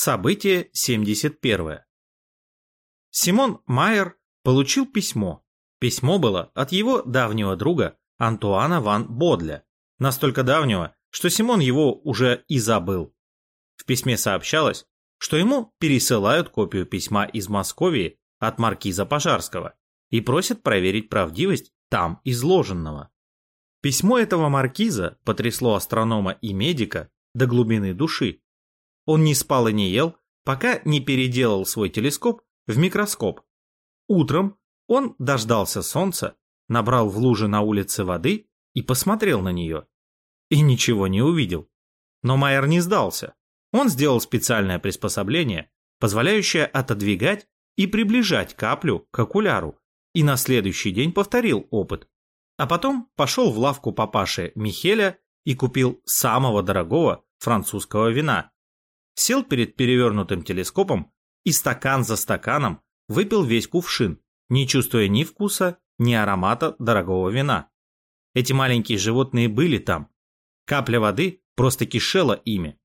Событие 71. Симон Майер получил письмо. Письмо было от его давнего друга Антуана ван Бодля, настолько давнего, что Симон его уже и забыл. В письме сообщалось, что ему пересылают копию письма из Московии от маркиза Пожарского и просят проверить правдивость там изложенного. Письмо этого маркиза потрясло астронома и медика до глубины души. Он не спал и не ел, пока не переделал свой телескоп в микроскоп. Утром он дождался солнца, набрал в луже на улице воды и посмотрел на нее. И ничего не увидел. Но Майер не сдался. Он сделал специальное приспособление, позволяющее отодвигать и приближать каплю к окуляру, и на следующий день повторил опыт. А потом пошел в лавку папаши Михеля и купил самого дорогого французского вина. Сел перед перевернутым телескопом и стакан за стаканом выпил весь кувшин, не чувствуя ни вкуса, ни аромата дорогого вина. Эти маленькие животные были там. Капля воды просто кишела ими.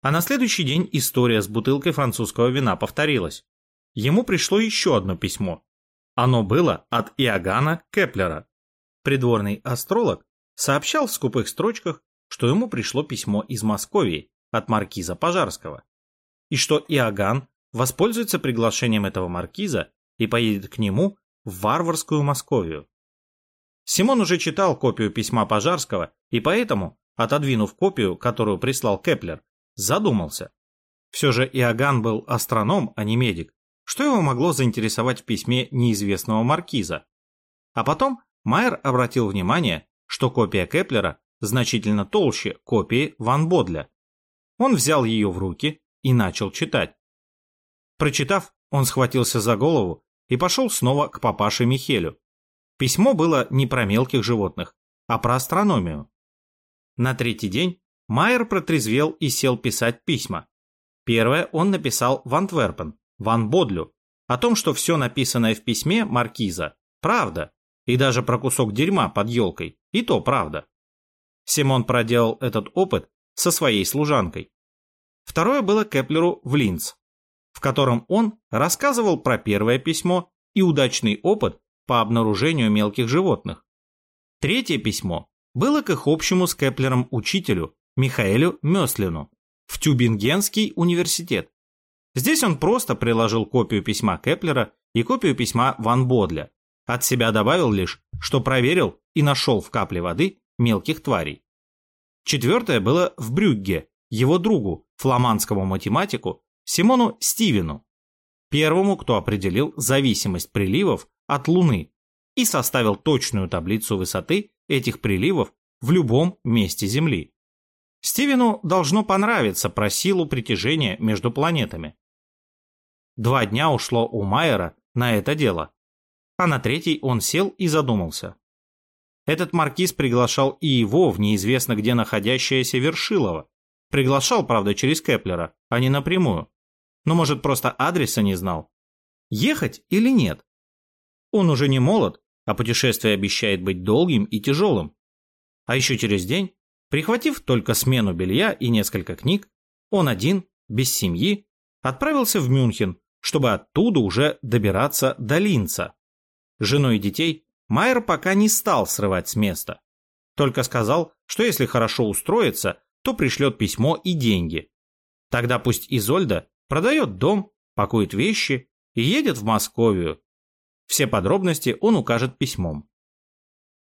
А на следующий день история с бутылкой французского вина повторилась. Ему пришло еще одно письмо. Оно было от Иоганна Кеплера, Придворный астролог сообщал в скупых строчках, что ему пришло письмо из Москвы от маркиза Пожарского, и что Иоганн воспользуется приглашением этого маркиза и поедет к нему в варварскую Московию. Симон уже читал копию письма Пожарского и поэтому, отодвинув копию, которую прислал Кеплер, задумался. Все же Иоганн был астроном, а не медик. Что его могло заинтересовать в письме неизвестного маркиза? А потом Майер обратил внимание, что копия Кеплера значительно толще копии Ван Бодля. Он взял ее в руки и начал читать. Прочитав, он схватился за голову и пошел снова к папаше Михелю. Письмо было не про мелких животных, а про астрономию. На третий день Майер протрезвел и сел писать письма. Первое он написал в Антверпен, Ван Бодлю, о том, что все написанное в письме Маркиза – правда, и даже про кусок дерьма под елкой. И то правда. Симон проделал этот опыт со своей служанкой. Второе было Кеплеру в Линц, в котором он рассказывал про первое письмо и удачный опыт по обнаружению мелких животных. Третье письмо было к их общему с Кеплером учителю Михаэлю Мёслину в Тюбингенский университет. Здесь он просто приложил копию письма Кеплера и копию письма Ван Бодля, от себя добавил лишь, что проверил и нашел в капле воды мелких тварей. Четвертое было в Брюгге, его другу, фламандскому математику Симону Стивену, первому, кто определил зависимость приливов от Луны и составил точную таблицу высоты этих приливов в любом месте Земли. Стивену должно понравиться про силу притяжения между планетами. Два дня ушло у Майера на это дело, а на третий он сел и задумался. Этот маркиз приглашал и его в неизвестно где находящееся Вершилово. Приглашал, правда, через Кеплера, а не напрямую. Но, может, просто адреса не знал. Ехать или нет? Он уже не молод, а путешествие обещает быть долгим и тяжелым. А еще через день, прихватив только смену белья и несколько книг, он один, без семьи, отправился в Мюнхен, чтобы оттуда уже добираться до Линца женой и детей, Майер пока не стал срывать с места. Только сказал, что если хорошо устроится, то пришлет письмо и деньги. Тогда пусть Изольда продает дом, пакует вещи и едет в Московию. Все подробности он укажет письмом.